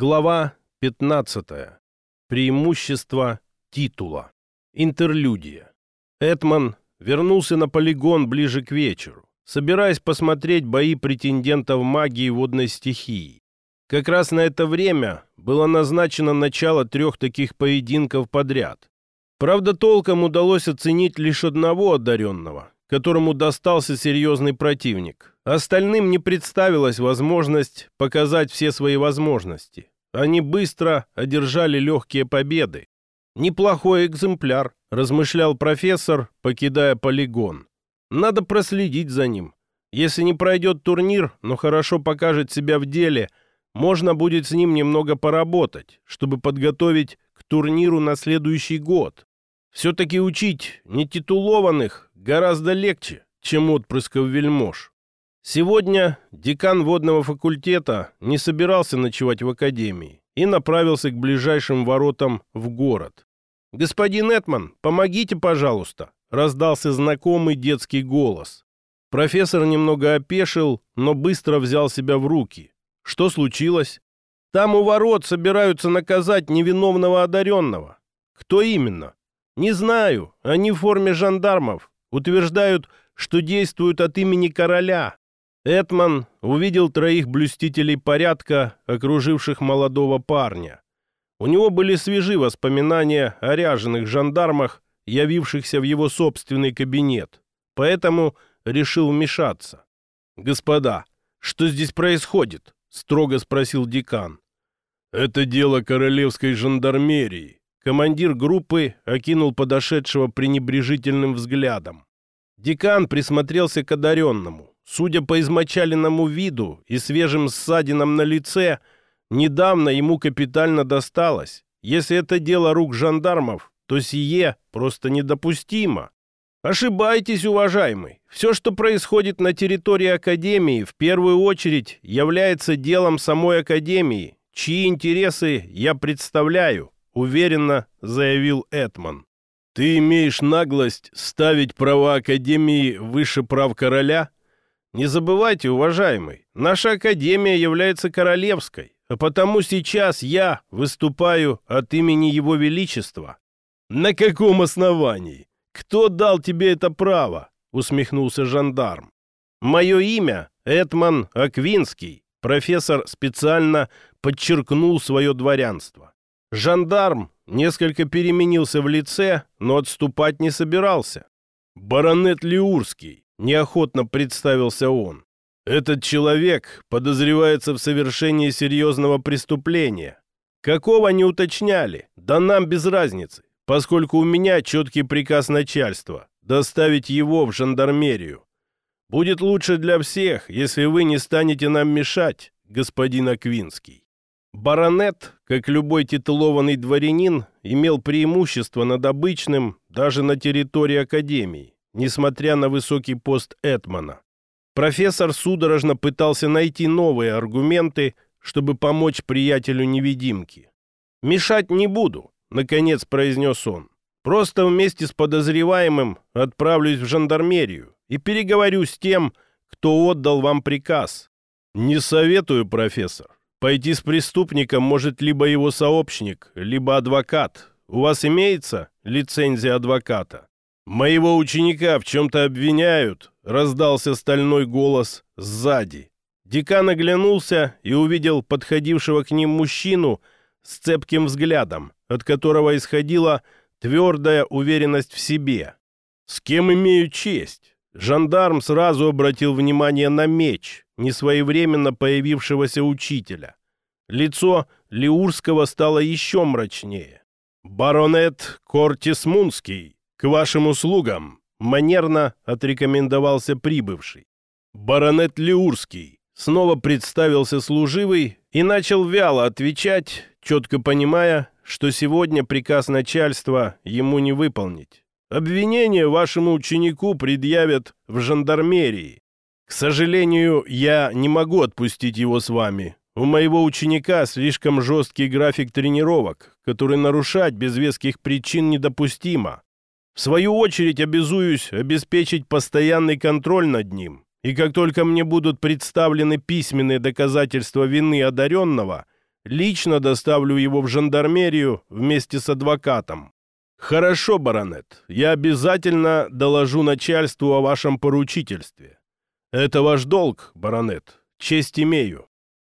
Глава 15. Преимущество титула. Интерлюдия. Этман вернулся на полигон ближе к вечеру, собираясь посмотреть бои претендентов магии водной стихии. Как раз на это время было назначено начало трех таких поединков подряд. Правда, толком удалось оценить лишь одного одаренного, которому достался серьезный противник. Остальным не представилась возможность показать все свои возможности. Они быстро одержали легкие победы. «Неплохой экземпляр», — размышлял профессор, покидая полигон. «Надо проследить за ним. Если не пройдет турнир, но хорошо покажет себя в деле, можно будет с ним немного поработать, чтобы подготовить к турниру на следующий год. Все-таки учить нетитулованных гораздо легче, чем отпрысков вельмож. Сегодня декан водного факультета не собирался ночевать в академии и направился к ближайшим воротам в город. «Господин Этман, помогите, пожалуйста!» — раздался знакомый детский голос. Профессор немного опешил, но быстро взял себя в руки. Что случилось? Там у ворот собираются наказать невиновного одаренного. Кто именно? Не знаю. Они в форме жандармов. Утверждают, что действуют от имени короля. Этман увидел троих блюстителей порядка, окруживших молодого парня. У него были свежи воспоминания о ряженых жандармах, явившихся в его собственный кабинет, поэтому решил вмешаться. «Господа, что здесь происходит?» — строго спросил декан. «Это дело королевской жандармерии». Командир группы окинул подошедшего пренебрежительным взглядом. Декан присмотрелся к одаренному. Судя по измочаленному виду и свежим ссадинам на лице, недавно ему капитально досталось. Если это дело рук жандармов, то сие просто недопустимо. Ошибаетесь, уважаемый. Все, что происходит на территории Академии, в первую очередь является делом самой Академии, чьи интересы я представляю, уверенно заявил Этман. Ты имеешь наглость ставить права Академии выше прав короля? Не забывайте, уважаемый, наша академия является королевской, а потому сейчас я выступаю от имени Его Величества. На каком основании? Кто дал тебе это право? Усмехнулся жандарм. Мое имя Этман Аквинский. Профессор специально подчеркнул свое дворянство. Жандарм несколько переменился в лице, но отступать не собирался. Баронет Лиурский, Неохотно представился он. Этот человек подозревается в совершении серьезного преступления. Какого не уточняли? Да нам без разницы, поскольку у меня четкий приказ начальства доставить его в жандармерию. Будет лучше для всех, если вы не станете нам мешать, господин Аквинский. Баронет, как любой титулованный дворянин, имел преимущество над обычным даже на территории Академии несмотря на высокий пост Этмана. Профессор судорожно пытался найти новые аргументы, чтобы помочь приятелю-невидимке. «Мешать не буду», — наконец произнес он. «Просто вместе с подозреваемым отправлюсь в жандармерию и переговорю с тем, кто отдал вам приказ». «Не советую, профессор. Пойти с преступником может либо его сообщник, либо адвокат. У вас имеется лицензия адвоката?» «Моего ученика в чем-то обвиняют», — раздался стальной голос сзади. Декан оглянулся и увидел подходившего к ним мужчину с цепким взглядом, от которого исходила твердая уверенность в себе. «С кем имею честь?» Жандарм сразу обратил внимание на меч, несвоевременно появившегося учителя. Лицо Лиурского стало еще мрачнее. «Баронет Кортис Мунский», «К вашим услугам!» — манерно отрекомендовался прибывший. Баронет Леурский снова представился служивый и начал вяло отвечать, четко понимая, что сегодня приказ начальства ему не выполнить. Обвинение вашему ученику предъявят в жандармерии. К сожалению, я не могу отпустить его с вами. У моего ученика слишком жесткий график тренировок, который нарушать без веских причин недопустимо. В свою очередь обязуюсь обеспечить постоянный контроль над ним. И как только мне будут представлены письменные доказательства вины одаренного, лично доставлю его в жандармерию вместе с адвокатом. Хорошо, баронет, я обязательно доложу начальству о вашем поручительстве. Это ваш долг, баронет, честь имею.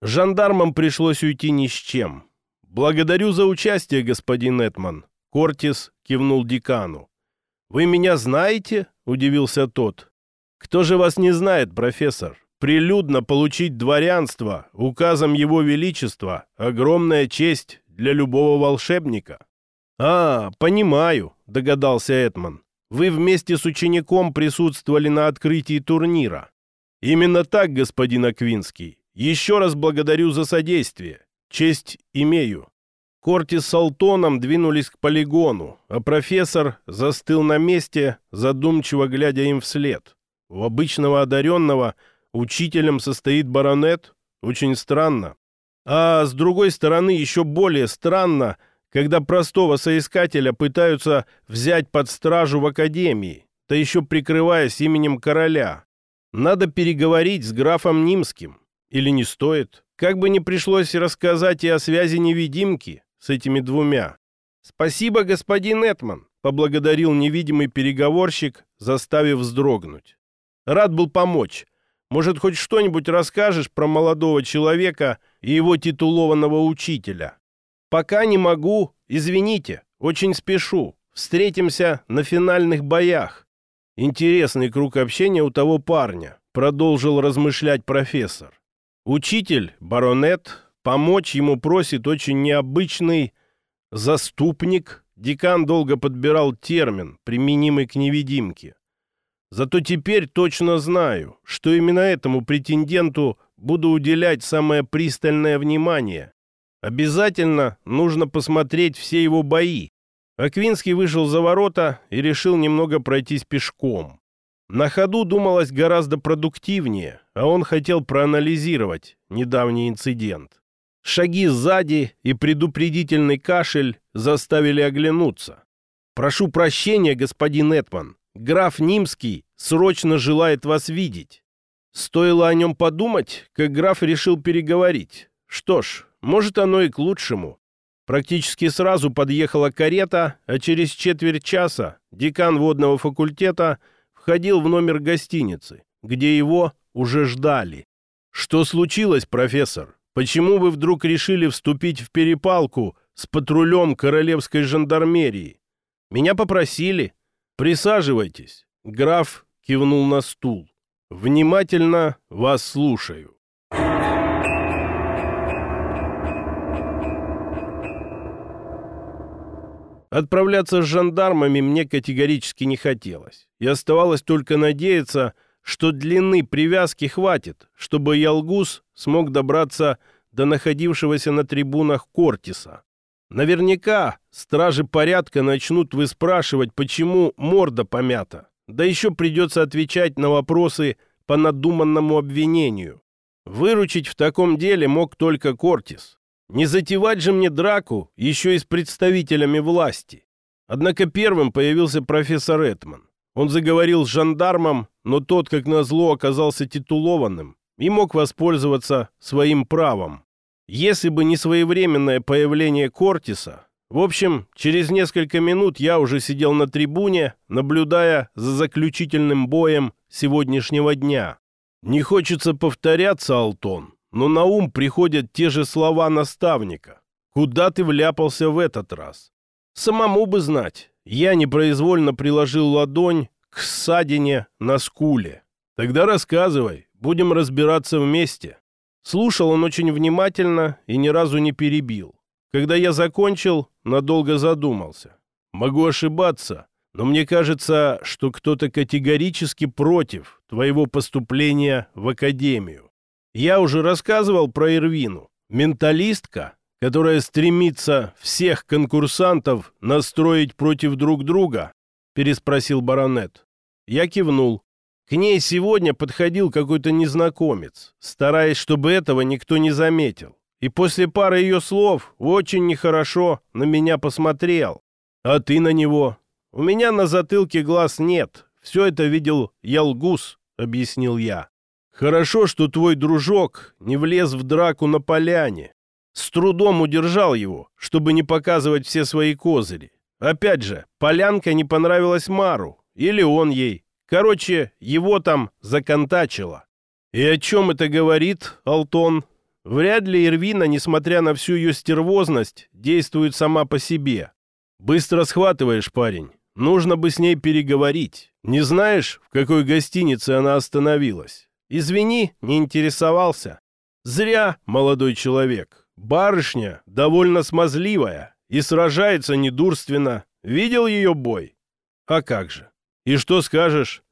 Жандармам пришлось уйти ни с чем. Благодарю за участие, господин Этман. Кортис кивнул декану. «Вы меня знаете?» — удивился тот. «Кто же вас не знает, профессор? Прилюдно получить дворянство указом Его Величества — огромная честь для любого волшебника». «А, понимаю», — догадался Этман. «Вы вместе с учеником присутствовали на открытии турнира». «Именно так, господин Аквинский. Еще раз благодарю за содействие. Честь имею». Кортис с Алтоном двинулись к полигону, а профессор застыл на месте, задумчиво глядя им вслед. У обычного одаренного учителем состоит баронет. Очень странно. А с другой стороны, еще более странно, когда простого соискателя пытаются взять под стражу в академии, да еще прикрываясь именем короля. Надо переговорить с графом Нимским. Или не стоит? Как бы не пришлось рассказать и о связи невидимки, с этими двумя. «Спасибо, господин Этман», — поблагодарил невидимый переговорщик, заставив вздрогнуть. «Рад был помочь. Может, хоть что-нибудь расскажешь про молодого человека и его титулованного учителя?» «Пока не могу. Извините. Очень спешу. Встретимся на финальных боях». «Интересный круг общения у того парня», — продолжил размышлять профессор. «Учитель, баронет, Помочь ему просит очень необычный заступник. Декан долго подбирал термин, применимый к невидимке. Зато теперь точно знаю, что именно этому претенденту буду уделять самое пристальное внимание. Обязательно нужно посмотреть все его бои. Аквинский вышел за ворота и решил немного пройтись пешком. На ходу думалось гораздо продуктивнее, а он хотел проанализировать недавний инцидент. Шаги сзади и предупредительный кашель заставили оглянуться. «Прошу прощения, господин Этман. Граф Нимский срочно желает вас видеть». Стоило о нем подумать, как граф решил переговорить. Что ж, может оно и к лучшему. Практически сразу подъехала карета, а через четверть часа декан водного факультета входил в номер гостиницы, где его уже ждали. «Что случилось, профессор?» Почему вы вдруг решили вступить в перепалку с патрулем королевской жандармерии? Меня попросили. Присаживайтесь. Граф кивнул на стул. Внимательно вас слушаю. Отправляться с жандармами мне категорически не хотелось. И оставалось только надеяться, что длины привязки хватит, чтобы Ялгус смог добраться до находившегося на трибунах Кортиса. Наверняка стражи порядка начнут выспрашивать, почему морда помята. Да еще придется отвечать на вопросы по надуманному обвинению. Выручить в таком деле мог только Кортис. Не затевать же мне драку еще и с представителями власти. Однако первым появился профессор Этман. Он заговорил с жандармом, но тот, как назло, оказался титулованным и мог воспользоваться своим правом. Если бы не своевременное появление Кортиса, в общем, через несколько минут я уже сидел на трибуне, наблюдая за заключительным боем сегодняшнего дня. Не хочется повторяться, Алтон, но на ум приходят те же слова наставника. Куда ты вляпался в этот раз? Самому бы знать. Я непроизвольно приложил ладонь к ссадине на скуле. Тогда рассказывай, будем разбираться вместе. Слушал он очень внимательно и ни разу не перебил. Когда я закончил, надолго задумался. Могу ошибаться, но мне кажется, что кто-то категорически против твоего поступления в академию. Я уже рассказывал про Ирвину. Менталистка, которая стремится всех конкурсантов настроить против друг друга? Переспросил баронет. Я кивнул. К ней сегодня подходил какой-то незнакомец, стараясь, чтобы этого никто не заметил. И после пары ее слов очень нехорошо на меня посмотрел. А ты на него? У меня на затылке глаз нет. Все это видел Ялгус, объяснил я. Хорошо, что твой дружок не влез в драку на поляне. С трудом удержал его, чтобы не показывать все свои козыри. Опять же, полянка не понравилась Мару, или он ей. Короче, его там законтачило. И о чем это говорит, Алтон? Вряд ли Ирвина, несмотря на всю ее стервозность, действует сама по себе. Быстро схватываешь, парень. Нужно бы с ней переговорить. Не знаешь, в какой гостинице она остановилась? Извини, не интересовался. Зря, молодой человек. Барышня довольно смазливая и сражается недурственно. Видел ее бой? А как же? И что скажешь?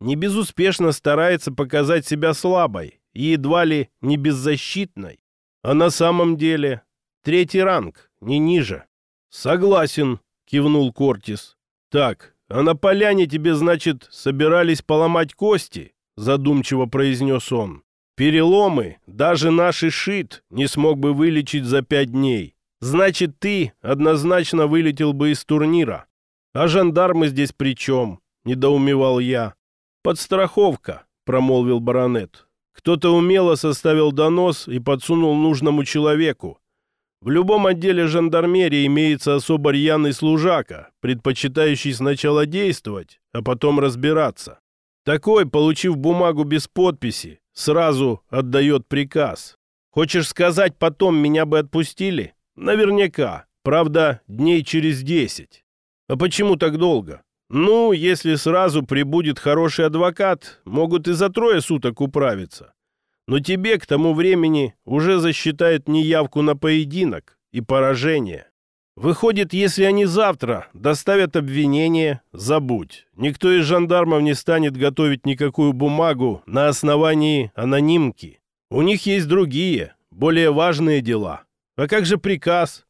Не безуспешно старается показать себя слабой и едва ли не беззащитной. А на самом деле третий ранг, не ниже. Согласен, кивнул Кортис. Так, а на поляне тебе, значит, собирались поломать кости? Задумчиво произнес он. Переломы даже наш Ишит не смог бы вылечить за пять дней. Значит, ты однозначно вылетел бы из турнира. А жандармы здесь при чем? Недоумевал я. Подстраховка, промолвил баронет. Кто-то умело составил донос и подсунул нужному человеку. В любом отделе жандармерии имеется особо рьяный служака, предпочитающий сначала действовать, а потом разбираться. Такой, получив бумагу без подписи, сразу отдает приказ. Хочешь сказать, потом меня бы отпустили? Наверняка. Правда, дней через десять. А почему так долго? Ну, если сразу прибудет хороший адвокат, могут и за трое суток управиться. Но тебе к тому времени уже засчитают неявку на поединок и поражение. Выходит, если они завтра доставят обвинение, забудь. Никто из жандармов не станет готовить никакую бумагу на основании анонимки. У них есть другие, более важные дела. А как же приказ?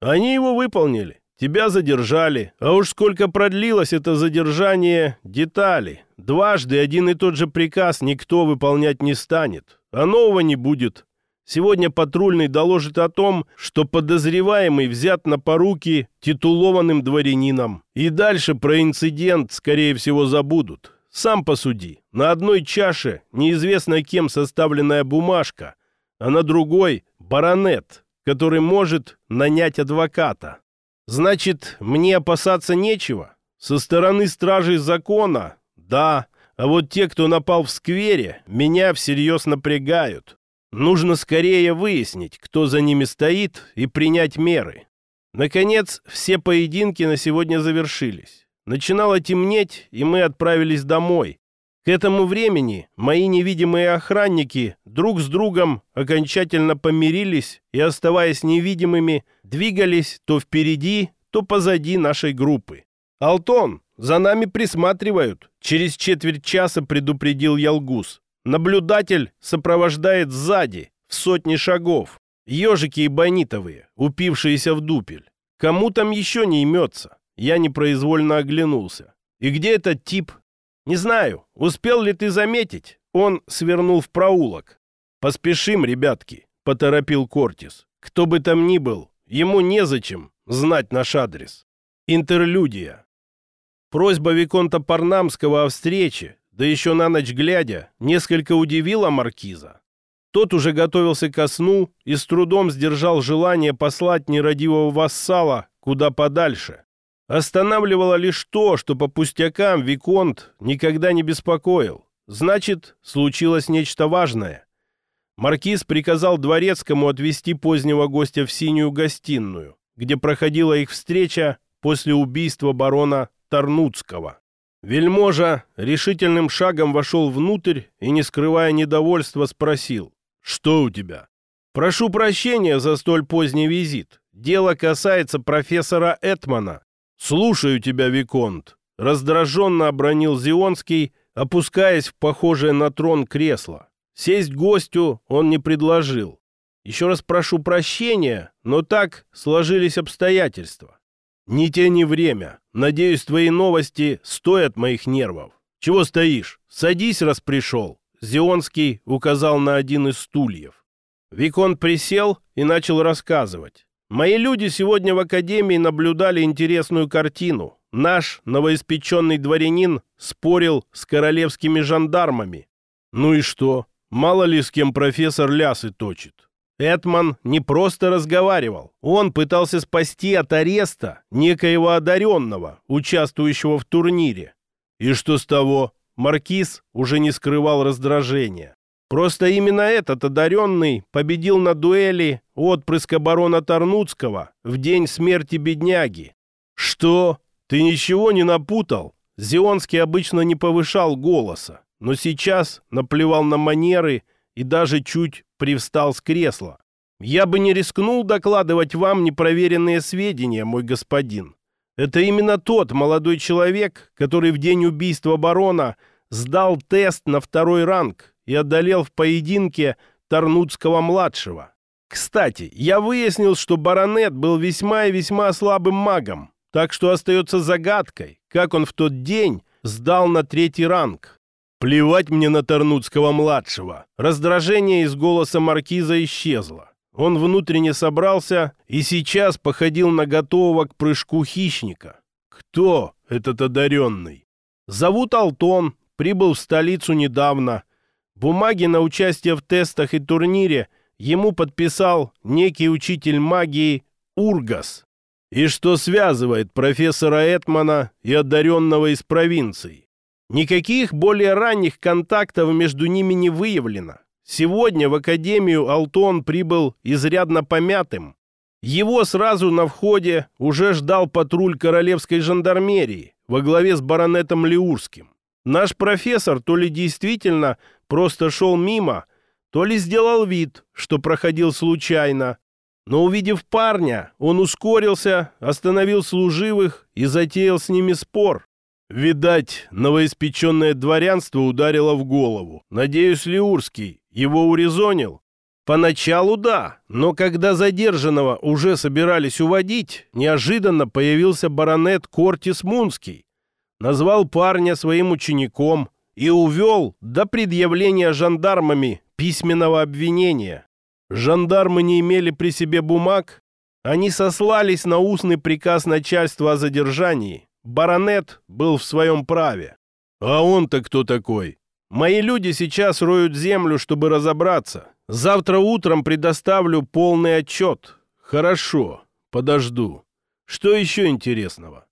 Они его выполнили. Тебя задержали. А уж сколько продлилось это задержание, детали. Дважды один и тот же приказ никто выполнять не станет. А нового не будет. Сегодня патрульный доложит о том, что подозреваемый взят на поруки титулованным дворянином. И дальше про инцидент, скорее всего, забудут. Сам посуди. На одной чаше неизвестно кем составленная бумажка, а на другой – баронет, который может нанять адвоката. Значит, мне опасаться нечего? Со стороны стражей закона – да, а вот те, кто напал в сквере, меня всерьез напрягают. Нужно скорее выяснить, кто за ними стоит, и принять меры. Наконец, все поединки на сегодня завершились. Начинало темнеть, и мы отправились домой. К этому времени мои невидимые охранники друг с другом окончательно помирились и, оставаясь невидимыми, двигались то впереди, то позади нашей группы. «Алтон, за нами присматривают!» Через четверть часа предупредил Ялгус. Наблюдатель сопровождает сзади, в сотни шагов. Ежики и бонитовые, упившиеся в дупель. Кому там еще не имется? Я непроизвольно оглянулся. И где этот тип? Не знаю, успел ли ты заметить? Он свернул в проулок. Поспешим, ребятки, поторопил Кортис. Кто бы там ни был, ему незачем знать наш адрес. Интерлюдия. Просьба Виконта Парнамского о встрече да еще на ночь глядя, несколько удивила маркиза. Тот уже готовился ко сну и с трудом сдержал желание послать нерадивого вассала куда подальше. Останавливало лишь то, что по пустякам Виконт никогда не беспокоил. Значит, случилось нечто важное. Маркиз приказал дворецкому отвезти позднего гостя в синюю гостиную, где проходила их встреча после убийства барона Тарнуцкого. Вельможа решительным шагом вошел внутрь и, не скрывая недовольства, спросил, «Что у тебя?» «Прошу прощения за столь поздний визит. Дело касается профессора Этмана». «Слушаю тебя, Виконт», — раздраженно обронил Зионский, опускаясь в похожее на трон кресло. Сесть гостю он не предложил. «Еще раз прошу прощения, но так сложились обстоятельства. Не тяни время. Надеюсь, твои новости стоят моих нервов. Чего стоишь? Садись, раз пришел. Зионский указал на один из стульев. Викон присел и начал рассказывать. Мои люди сегодня в академии наблюдали интересную картину. Наш новоиспеченный дворянин спорил с королевскими жандармами. Ну и что? Мало ли с кем профессор лясы точит. Этман не просто разговаривал, он пытался спасти от ареста некоего одаренного, участвующего в турнире. И что с того? Маркиз уже не скрывал раздражения. Просто именно этот одаренный победил на дуэли отпрыска барона Тарнуцкого в день смерти бедняги. «Что? Ты ничего не напутал?» Зионский обычно не повышал голоса, но сейчас наплевал на манеры и даже чуть привстал с кресла. «Я бы не рискнул докладывать вам непроверенные сведения, мой господин. Это именно тот молодой человек, который в день убийства барона сдал тест на второй ранг и одолел в поединке Тарнутского-младшего. Кстати, я выяснил, что баронет был весьма и весьма слабым магом, так что остается загадкой, как он в тот день сдал на третий ранг. Плевать мне на Тарнутского-младшего. Раздражение из голоса маркиза исчезло. Он внутренне собрался и сейчас походил на готового к прыжку хищника. Кто этот одаренный? Зовут Алтон, прибыл в столицу недавно, Бумаги на участие в тестах и турнире ему подписал некий учитель магии Ургас. И что связывает профессора Этмана и одаренного из провинции? Никаких более ранних контактов между ними не выявлено. Сегодня в Академию Алтон прибыл изрядно помятым. Его сразу на входе уже ждал патруль королевской жандармерии во главе с баронетом Леурским. Наш профессор то ли действительно просто шел мимо, то ли сделал вид, что проходил случайно. Но увидев парня, он ускорился, остановил служивых и затеял с ними спор. Видать, новоиспеченное дворянство ударило в голову. Надеюсь, Лиурский его урезонил. Поначалу да, но когда задержанного уже собирались уводить, неожиданно появился баронет Кортис Мунский. Назвал парня своим учеником, и увел до предъявления жандармами письменного обвинения. Жандармы не имели при себе бумаг, они сослались на устный приказ начальства о задержании. Баронет был в своем праве. А он-то кто такой? Мои люди сейчас роют землю, чтобы разобраться. Завтра утром предоставлю полный отчет. Хорошо, подожду. Что еще интересного?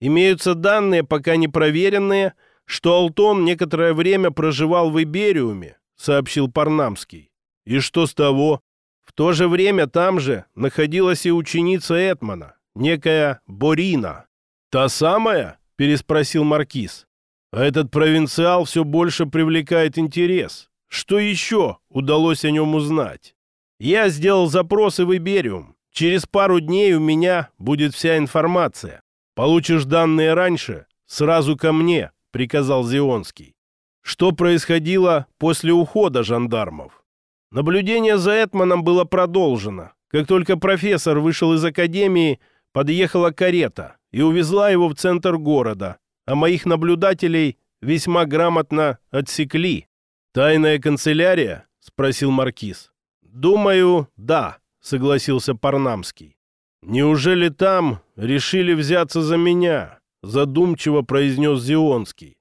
Имеются данные, пока не проверенные, что Алтон некоторое время проживал в Ибериуме, сообщил Парнамский. И что с того? В то же время там же находилась и ученица Этмана, некая Борина. «Та самая?» – переспросил Маркиз. «А этот провинциал все больше привлекает интерес. Что еще удалось о нем узнать?» «Я сделал запросы в Ибериум. Через пару дней у меня будет вся информация. Получишь данные раньше, сразу ко мне, приказал Зионский. Что происходило после ухода жандармов? Наблюдение за Этманом было продолжено. Как только профессор вышел из академии, подъехала карета и увезла его в центр города, а моих наблюдателей весьма грамотно отсекли. «Тайная канцелярия?» — спросил Маркиз. «Думаю, да», — согласился Парнамский. «Неужели там решили взяться за меня?» Задумчиво произнес Зионский.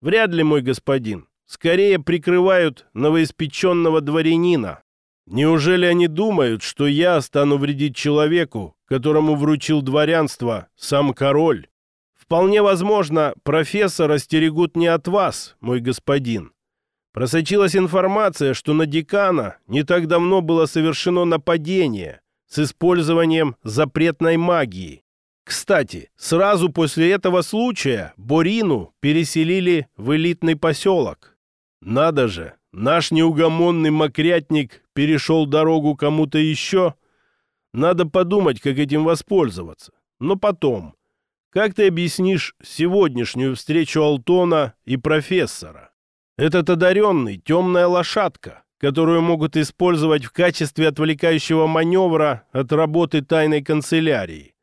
«Вряд ли, мой господин. Скорее прикрывают новоиспеченного дворянина. Неужели они думают, что я стану вредить человеку, которому вручил дворянство сам король? Вполне возможно, профессора стерегут не от вас, мой господин. Просочилась информация, что на декана не так давно было совершено нападение с использованием запретной магии. Кстати, сразу после этого случая Борину переселили в элитный поселок. Надо же, наш неугомонный мокрятник перешел дорогу кому-то еще. Надо подумать, как этим воспользоваться. Но потом. Как ты объяснишь сегодняшнюю встречу Алтона и профессора? Этот одаренный — темная лошадка, которую могут использовать в качестве отвлекающего маневра от работы тайной канцелярии.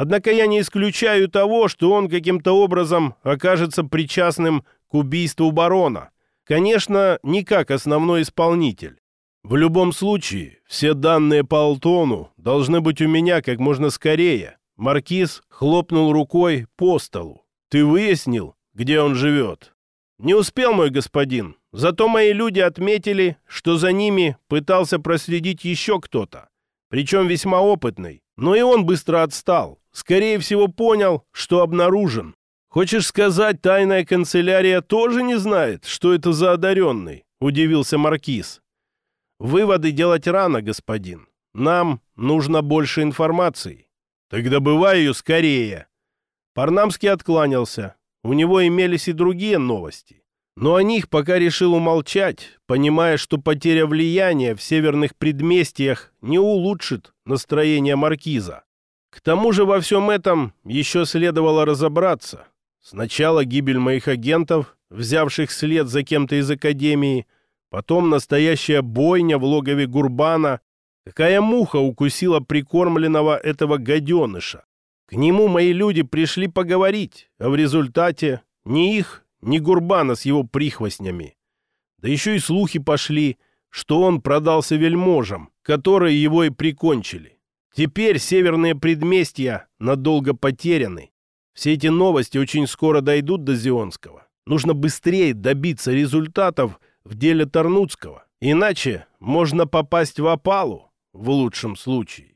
Однако я не исключаю того, что он каким-то образом окажется причастным к убийству барона. Конечно, не как основной исполнитель. В любом случае, все данные по Алтону должны быть у меня как можно скорее. Маркиз хлопнул рукой по столу. Ты выяснил, где он живет? Не успел, мой господин. Зато мои люди отметили, что за ними пытался проследить еще кто-то. Причем весьма опытный. Но и он быстро отстал. Скорее всего, понял, что обнаружен. Хочешь сказать, тайная канцелярия тоже не знает, что это за одаренный? Удивился Маркиз. Выводы делать рано, господин. Нам нужно больше информации. Тогда бывай ее скорее. Парнамский откланялся. У него имелись и другие новости. Но о них пока решил умолчать, понимая, что потеря влияния в северных предместьях не улучшит настроение маркиза. К тому же во всем этом еще следовало разобраться. Сначала гибель моих агентов, взявших след за кем-то из Академии, потом настоящая бойня в логове Гурбана. Какая муха укусила прикормленного этого гаденыша? К нему мои люди пришли поговорить, а в результате ни их, ни Гурбана с его прихвостнями. Да еще и слухи пошли, что он продался вельможам, которые его и прикончили. Теперь северные предместья надолго потеряны. Все эти новости очень скоро дойдут до Зионского. Нужно быстрее добиться результатов в деле Тарнуцкого. Иначе можно попасть в опалу в лучшем случае.